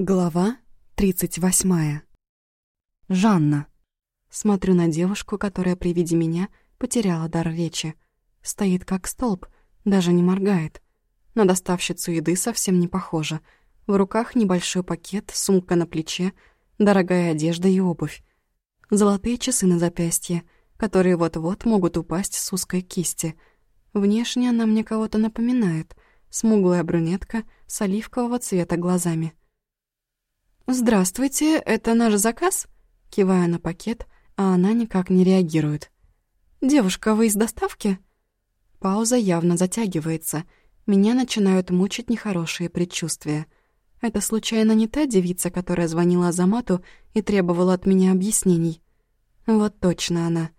Глава 38. Жанна. Смотрю на девушку, которая при виде меня потеряла дар речи. Стоит как столб, даже не моргает. На доставщицу еды совсем не похожа. В руках небольшой пакет, сумка на плече, дорогая одежда и обувь. Золотые часы на запястье, которые вот-вот могут упасть с узкой кисти. Внешне она мне кого-то напоминает. Смуглая брюнетка с оливкового цвета глазами. «Здравствуйте, это наш заказ?» Кивая на пакет, а она никак не реагирует. «Девушка, вы из доставки?» Пауза явно затягивается. Меня начинают мучить нехорошие предчувствия. Это случайно не та девица, которая звонила Азамату и требовала от меня объяснений? Вот точно она.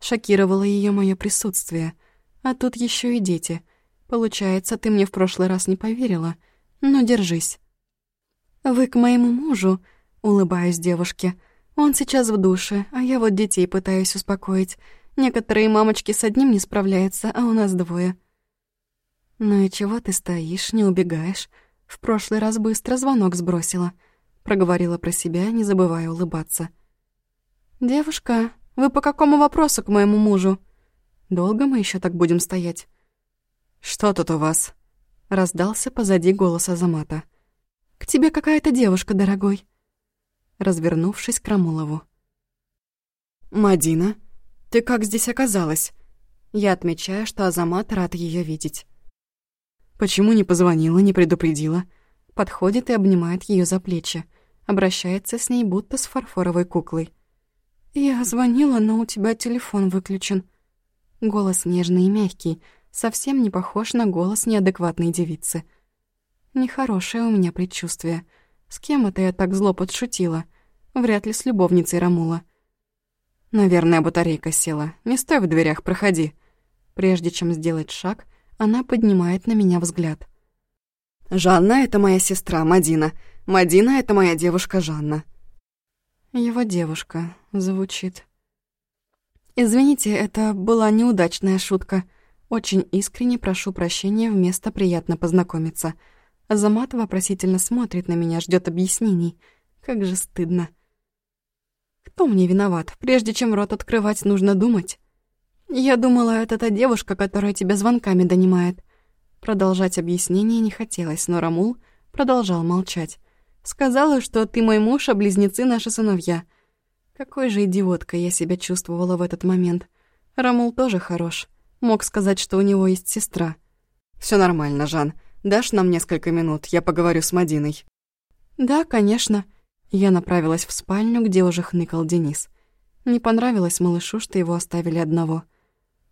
Шокировало ее мое присутствие. А тут еще и дети. Получается, ты мне в прошлый раз не поверила. Ну, держись. «Вы к моему мужу?» — улыбаюсь девушке. «Он сейчас в душе, а я вот детей пытаюсь успокоить. Некоторые мамочки с одним не справляются, а у нас двое». «Ну и чего ты стоишь, не убегаешь? В прошлый раз быстро звонок сбросила», — проговорила про себя, не забывая улыбаться. «Девушка, вы по какому вопросу к моему мужу? Долго мы еще так будем стоять?» «Что тут у вас?» — раздался позади голос Азамата. К тебе какая-то девушка, дорогой». Развернувшись к Рамулову. «Мадина, ты как здесь оказалась?» Я отмечаю, что Азамат рад ее видеть. «Почему не позвонила, не предупредила?» Подходит и обнимает ее за плечи. Обращается с ней, будто с фарфоровой куклой. «Я звонила, но у тебя телефон выключен». Голос нежный и мягкий, совсем не похож на голос неадекватной девицы. Нехорошее у меня предчувствие. С кем это я так зло подшутила? Вряд ли с любовницей Рамула. Наверное, батарейка села. Не стой в дверях, проходи. Прежде чем сделать шаг, она поднимает на меня взгляд. «Жанна — это моя сестра, Мадина. Мадина — это моя девушка Жанна». Его девушка звучит. «Извините, это была неудачная шутка. Очень искренне прошу прощения вместо «приятно познакомиться». Азамат вопросительно смотрит на меня, ждет объяснений. Как же стыдно. Кто мне виноват? Прежде чем рот открывать, нужно думать. Я думала, это та девушка, которая тебя звонками донимает. Продолжать объяснение не хотелось, но Рамул продолжал молчать. Сказала, что ты мой муж, а близнецы наши сыновья. Какой же идиоткой я себя чувствовала в этот момент. Рамул тоже хорош. Мог сказать, что у него есть сестра. Все нормально, Жан. Дашь нам несколько минут, я поговорю с Мадиной». «Да, конечно». Я направилась в спальню, где уже хныкал Денис. Не понравилось малышу, что его оставили одного.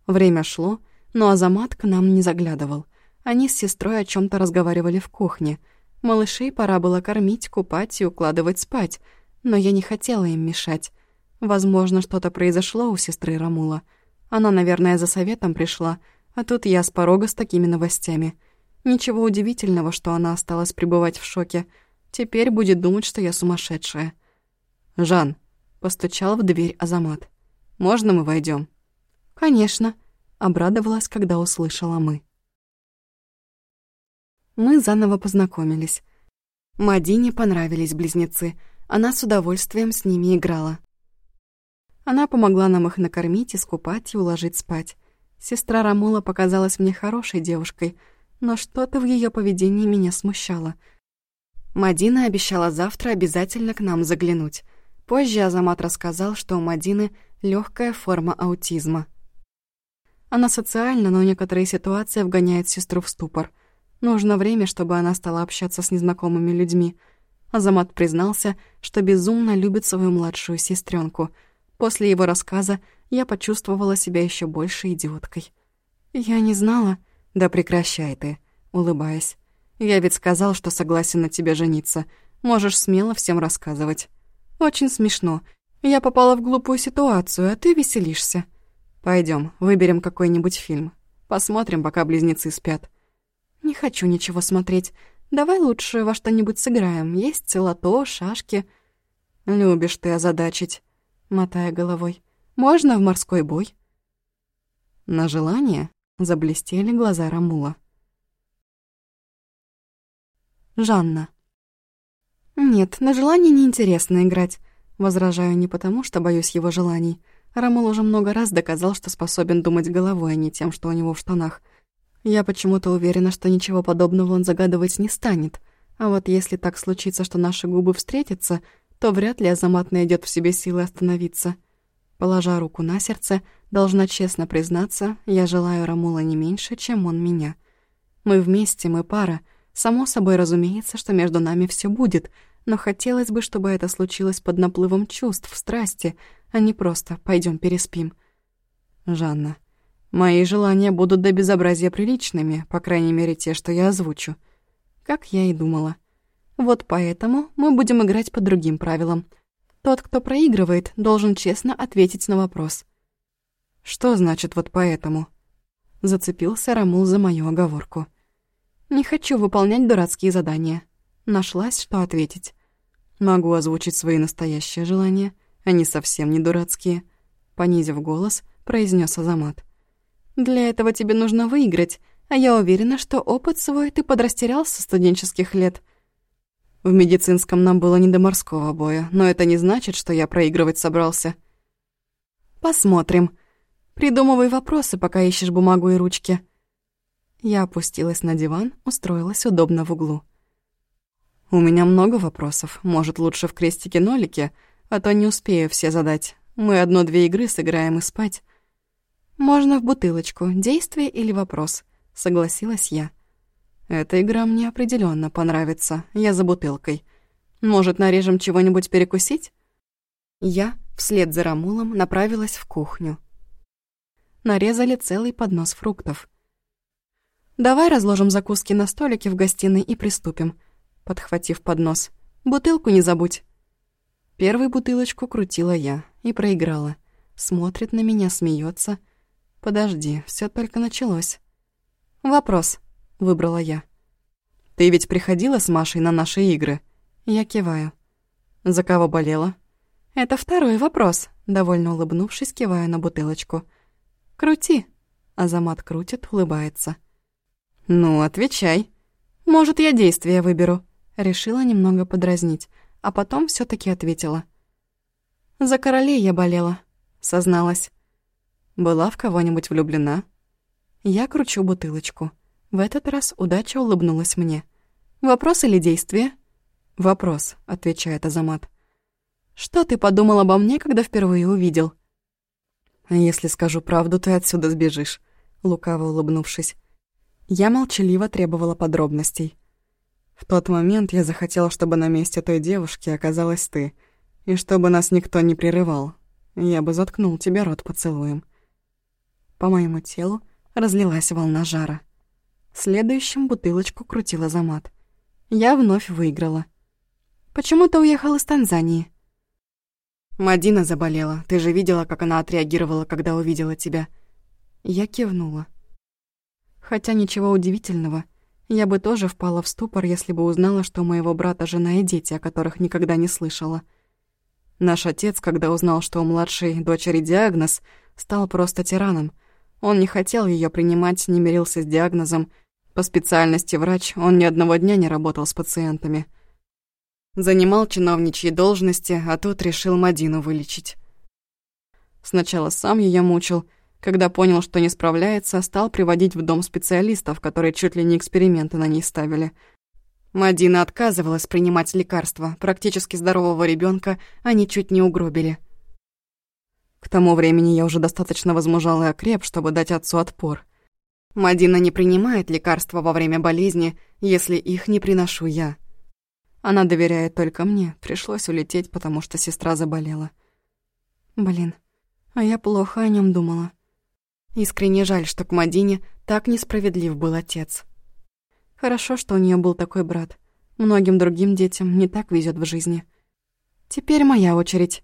Время шло, но Азамат к нам не заглядывал. Они с сестрой о чем то разговаривали в кухне. Малышей пора было кормить, купать и укладывать спать, но я не хотела им мешать. Возможно, что-то произошло у сестры Рамула. Она, наверное, за советом пришла, а тут я с порога с такими новостями. Ничего удивительного, что она осталась пребывать в шоке. Теперь будет думать, что я сумасшедшая. «Жан», — постучал в дверь Азамат. «Можно мы войдем? «Конечно», — обрадовалась, когда услышала мы. Мы заново познакомились. Мадине понравились близнецы. Она с удовольствием с ними играла. Она помогла нам их накормить, искупать и уложить спать. Сестра Рамула показалась мне хорошей девушкой — но что-то в ее поведении меня смущало. Мадина обещала завтра обязательно к нам заглянуть. Позже Азамат рассказал, что у Мадины легкая форма аутизма. Она социальна, но некоторые ситуации вгоняют сестру в ступор. Нужно время, чтобы она стала общаться с незнакомыми людьми. Азамат признался, что безумно любит свою младшую сестренку. После его рассказа я почувствовала себя еще больше идиоткой. Я не знала... «Да прекращай ты», улыбаясь. «Я ведь сказал, что согласен на тебя жениться. Можешь смело всем рассказывать». «Очень смешно. Я попала в глупую ситуацию, а ты веселишься». Пойдем, выберем какой-нибудь фильм. Посмотрим, пока близнецы спят». «Не хочу ничего смотреть. Давай лучше во что-нибудь сыграем. Есть лото, шашки». «Любишь ты озадачить», — мотая головой. «Можно в морской бой?» «На желание?» Заблестели глаза Рамула. Жанна. нет, на желание неинтересно играть. Возражаю не потому, что боюсь его желаний. Рамул уже много раз доказал, что способен думать головой, а не тем, что у него в штанах. Я почему-то уверена, что ничего подобного он загадывать не станет. А вот если так случится, что наши губы встретятся, то вряд ли Азамат найдет в себе силы остановиться. Положа руку на сердце, должна честно признаться, я желаю Рамула не меньше, чем он меня. Мы вместе, мы пара. Само собой разумеется, что между нами все будет, но хотелось бы, чтобы это случилось под наплывом чувств, страсти, а не просто пойдем переспим. Жанна, мои желания будут до безобразия приличными, по крайней мере, те, что я озвучу. Как я и думала. Вот поэтому мы будем играть по другим правилам. Тот, кто проигрывает, должен честно ответить на вопрос. Что значит «вот поэтому»? Зацепился Рамул за мою оговорку. Не хочу выполнять дурацкие задания. Нашлась, что ответить. Могу озвучить свои настоящие желания. Они совсем не дурацкие. Понизив голос, произнес Азамат. Для этого тебе нужно выиграть, а я уверена, что опыт свой ты подрастерял со студенческих лет. В медицинском нам было не до морского боя, но это не значит, что я проигрывать собрался. Посмотрим. Придумывай вопросы, пока ищешь бумагу и ручки. Я опустилась на диван, устроилась удобно в углу. У меня много вопросов. Может, лучше в крестике-нолике, а то не успею все задать. Мы одно-две игры сыграем и спать. Можно в бутылочку, действие или вопрос, согласилась я. Эта игра мне определенно понравится. Я за бутылкой. Может, нарежем чего-нибудь перекусить? Я, вслед за Рамулом, направилась в кухню. Нарезали целый поднос фруктов. «Давай разложим закуски на столике в гостиной и приступим», подхватив поднос. «Бутылку не забудь». Первую бутылочку крутила я и проиграла. Смотрит на меня, смеется. «Подожди, все только началось». «Вопрос», — выбрала я. «Ты ведь приходила с Машей на наши игры?» Я киваю. «За кого болела?» «Это второй вопрос», — довольно улыбнувшись, киваю на бутылочку. «Крути». Азамат крутит, улыбается. «Ну, отвечай». «Может, я действие выберу?» Решила немного подразнить, а потом все таки ответила. «За королей я болела», — созналась. «Была в кого-нибудь влюблена?» Я кручу бутылочку. В этот раз удача улыбнулась мне. «Вопрос или действие?» «Вопрос», — отвечает Азамат. «Что ты подумал обо мне, когда впервые увидел?» «Если скажу правду, ты отсюда сбежишь», — лукаво улыбнувшись. Я молчаливо требовала подробностей. В тот момент я захотела, чтобы на месте той девушки оказалась ты, и чтобы нас никто не прерывал. Я бы заткнул тебе рот поцелуем. По моему телу разлилась волна жара. Следующим бутылочку крутила Замат. Я вновь выиграла. «Почему ты уехал из Танзании?» «Мадина заболела. Ты же видела, как она отреагировала, когда увидела тебя?» Я кивнула. Хотя ничего удивительного. Я бы тоже впала в ступор, если бы узнала, что у моего брата жена и дети, о которых никогда не слышала. Наш отец, когда узнал, что у младшей дочери диагноз, стал просто тираном. Он не хотел ее принимать, не мирился с диагнозом. По специальности врач, он ни одного дня не работал с пациентами. Занимал чиновничьи должности, а тут решил Мадину вылечить. Сначала сам ее мучил, когда понял, что не справляется, стал приводить в дом специалистов, которые чуть ли не эксперименты на ней ставили. Мадина отказывалась принимать лекарства. Практически здорового ребенка они чуть не угробили. К тому времени я уже достаточно возмужал и окреп, чтобы дать отцу отпор. Мадина не принимает лекарства во время болезни, если их не приношу я. Она доверяет только мне. Пришлось улететь, потому что сестра заболела. Блин, а я плохо о нем думала. Искренне жаль, что к Мадине так несправедлив был отец. Хорошо, что у нее был такой брат. Многим другим детям не так везет в жизни. Теперь моя очередь.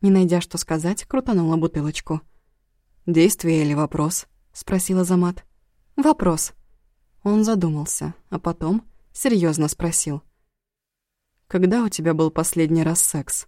Не найдя что сказать, крутанула бутылочку. «Действие или вопрос?» — спросила Замат. «Вопрос». Он задумался, а потом серьезно спросил. «Когда у тебя был последний раз секс?»